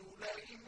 سليمان